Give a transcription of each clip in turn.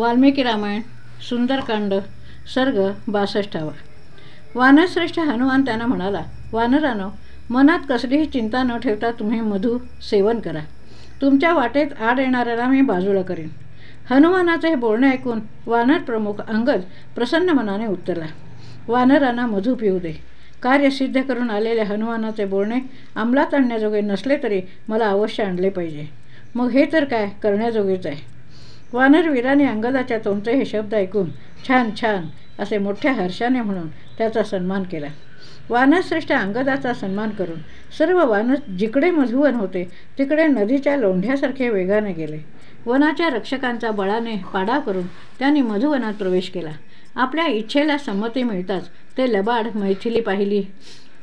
वाल्मिकी रामायण सुंदरकांड सर्ग बासष्टावा. वानरश्रेष्ठ हनुमान त्यांना म्हणाला वानरानो मनात कसलीही चिंता न ठेवता तुम्ही मधु सेवन करा. तुमच्या वाटेत आड येणाऱ्याला मी बाजूला करीन. हनुमानाचे हे बोलणे ऐकून वानर प्रमुख अंगद प्रसन्न मनाने उत्तरला वानरांना मधु पिऊ दे. कार्य सिद्ध करून आलेले हनुमानाचे बोलणे अंमलात आणण्याजोगे नसले तरी मला अवश्य आणले पाहिजे. मग हे तर काय? करण्याजोगेच आहे. वानरवीराने अंगदाच्या तोंडचे हे शब्द ऐकून छान छान असे मोठ्या हर्षाने म्हणून त्याचा सन्मान केला. वानरश्रेष्ठ अंगदाचा सन्मान करून सर्व वानर जिकडे मधुवन होते तिकडे नदीच्या लोंढ्यासारखे वेगाने गेले. वनाच्या रक्षकांचा बळाने पाडाव करून त्यांनी मधुवनात प्रवेश केला. आपल्या इच्छेला संमती मिळताच ते लबाड मैथिली पाहिली.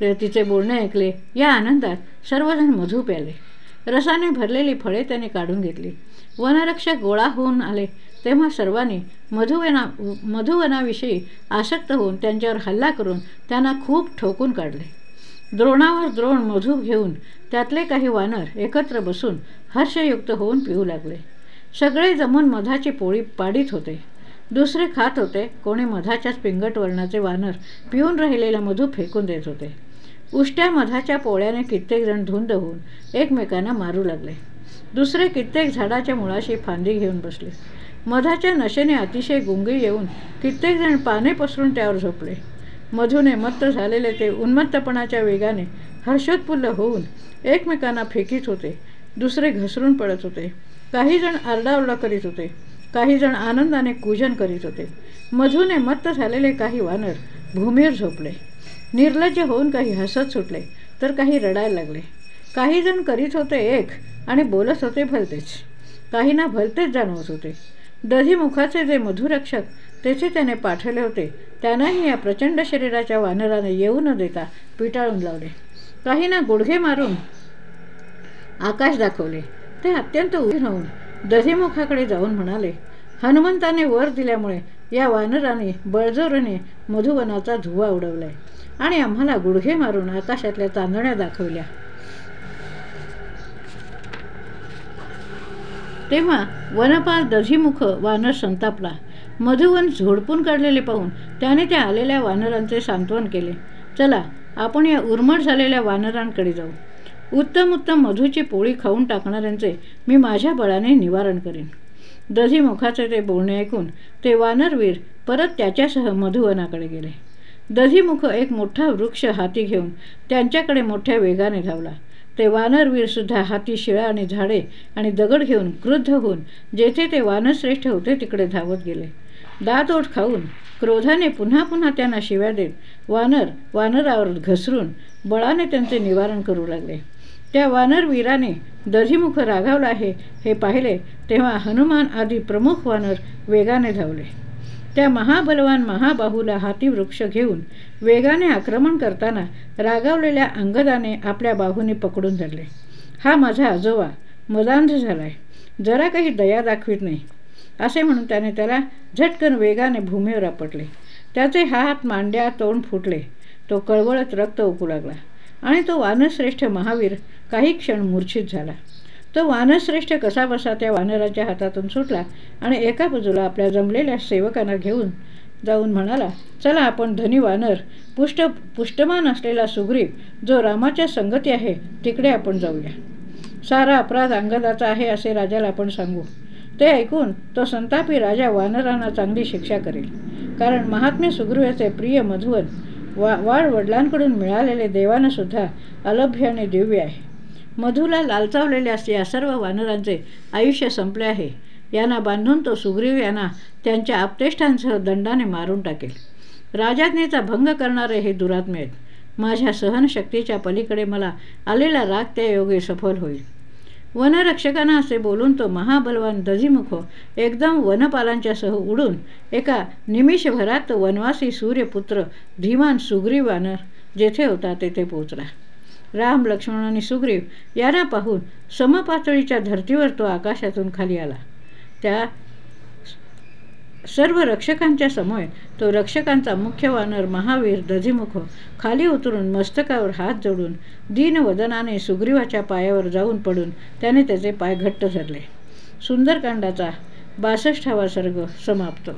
तिचे बोलणे ऐकले. या आनंदात सर्वजण मधू प्याले. रसाने भरलेली फळे त्याने काढून घेतली. वनरक्षक गोळा होऊन आले. तेव्हा सर्वांनी मधुवना मधुवनाविषयी आसक्त होऊन त्यांच्यावर हल्ला करून त्यांना खूप ठोकून काढले. द्रोणावर द्रोण मधू घेऊन त्यातले काही वानर एकत्र बसून हर्षयुक्त होऊन पिऊ लागले. सगळे जमून मधाची पोळी पाडीत होते. दुसरे खात होते. कोणी मधाच्याच पिंगट वर्णाचे वानर पिऊन राहिलेला मधू फेकून देत होते. उष्ट्या मधाच्या पोळ्याने कित्येक जण धुंद होऊन एकमेकांना मारू लागले. दुसरे कित्येक झाडाच्या मुळाशी फांदी घेऊन बसले. मधाच्या नशेने अतिशय गुंगी येऊन कित्येक जण पाने पसरून त्यावर झोपले. मधूने मत्त झालेले ते उन्मत्तपणाच्या वेगाने हर्षोत्फुल्ल होऊन एकमेकांना फेकीत होते. दुसरे घसरून पडत होते. काहीजण आरडाओरडा करीत होते. काहीजण आनंदाने कूजन करीत होते. मधूने मत्त झालेले काही वानर भूमीवर झोपले. निर्लज्ज होऊन काही हसत सुटले तर काही रडायला लागले. काही जण करीत होते एक आणि बोलत होते भलतेच. काहींना भलतेच जाणवत होते. दधीमुखाचे जे मधुरक्षक तेथे त्याने पाठवले होते. त्यांनाही या प्रचंड शरीराच्या वानराने येऊ न देता पिटाळून लावले. काहींना गुडघे मारून आकाश दाखवले. ते अत्यंत उभे होऊन दधीमुखाकडे जाऊन म्हणाले हनुमंताने वर दिल्यामुळे या वानराने बळजोरीने मधुवनाचा धुवा उडवलाय. आणि आम्हाला गुडघे मारून आकाशातल्या तांदण्या दाखवल्या. तेव्हा वनपाल दधीमुख वानर संतापला. मधुवन झोडपून काढलेले पाहून त्याने त्या आलेल्या वानरांचे सांत्वन केले. चला आपण या उर्मट झालेल्या वानरांकडे जाऊ. उत्तम उत्तम मधूची पोळी खाऊन टाकणाऱ्यांचे मी माझ्या बळाने निवारण करेन. दधीमुखाचे ते बोलणे ऐकून ते वानरवीर परत त्याच्यासह मधुवनाकडे गेले. दधीमुख एक मोठा वृक्ष हाती घेऊन त्यांच्याकडे मोठ्या वेगाने धावला. ते वानरवीरसुद्धा हाती शिळा आणि झाडे आणि दगड घेऊन क्रुद्ध होऊन जेथे ते वानश्रेष्ठ होते तिकडे धावत गेले. दात खाऊन क्रोधाने पुन्हा पुन्हा त्यांना शिव्या देत वानर वानरावर घसरून बळाने त्यांचे निवारण करू लागले. त्या वानरवीराने दधीमुख रागावला आहे हे पाहिले तेव्हा हनुमान आदी प्रमुख वानर वेगाने धावले. त्या महाबलवान महाबाहूला हाती वृक्ष घेऊन वेगाने आक्रमण करताना रागावलेल्या अंगदाने आपल्या बाहूने पकडून धरले. हा माझा आजोबा मदांध झालाय. जरा काही दया दाखवित नाही. असे म्हणून त्याने त्याला झटकन वेगाने भूमीवर आपटले. त्याचे हात मांड्या तोंड फुटले. तो कळवळत रक्त ओकू लागला आणि तो वानश्रेष्ठ महावीर काही क्षण मूर्छित झाला. तो वानश्रेष्ठ कसा बसा त्या वानराच्या हातातून सुटला आणि एका बाजूला आपल्या जमलेल्या सेवकांना घेऊन जाऊन म्हणाला चला आपण धनी वानर पुष्ट पुष्टमान असलेला सुग्रीव जो रामाच्या संगती आहे तिकडे आपण जाऊया. सारा अपराध अंगदाचा आहे असे राजाला आपण सांगू. ते ऐकून तो संतापी राजा वानरांना चांगली शिक्षा करेल. कारण महात्मे सुग्रीवाचे प्रिय मधुवन वा वाढ वडिलांकडून मिळालेले देवानंसुद्धा अलभ्य आणि दिव्य आहे. मधूला लालचावलेल्या या सर्व वानरांचे आयुष्य संपले आहे. यांना बांधून तो सुग्रीव यांना त्यांच्या आपतेष्टांसह दंडाने मारून टाकेल. राजाज्ञेचा भंग करणारे हे दुरात्मे आहेत. माझ्या सहनशक्तीच्या पलीकडे मला आलेला राग त्या योगे सफल होईल. वनरक्षकांना असे बोलून तो महाबलवान दझीमुख एकदम वनपालांच्या सह उडून एका निमिषभरात वनवासी सूर्यपुत्र धीमान सुग्रीव वानर जेथे होता तेथे पोचला राम लक्ष्मण आणि सुग्रीव यांना पाहून समपातळीच्या धर्तीवर तो आकाशातून खाली आला. त्या सर्व रक्षकांच्या समोर तो रक्षकांचा मुख्य वानर महावीर दधीमुख खाली उतरून मस्तकावर हात जोडून दीनवदनाने सुग्रीवाच्या पायावर जाऊन पडून त्याने त्याचे पाय घट्ट धरले. सुंदरकांडाचा बासष्टावा सर्ग समाप्त.